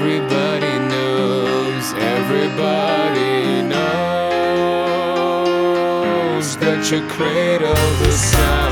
Everybody knows, everybody knows that you cradle the sun.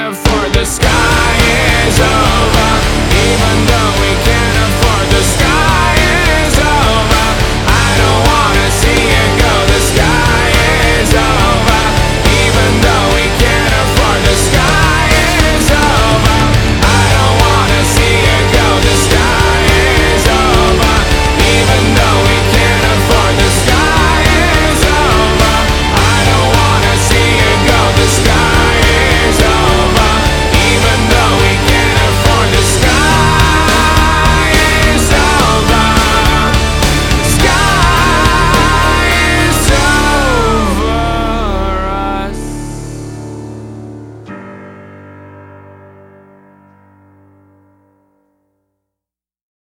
can't the sky is over. Even though we can't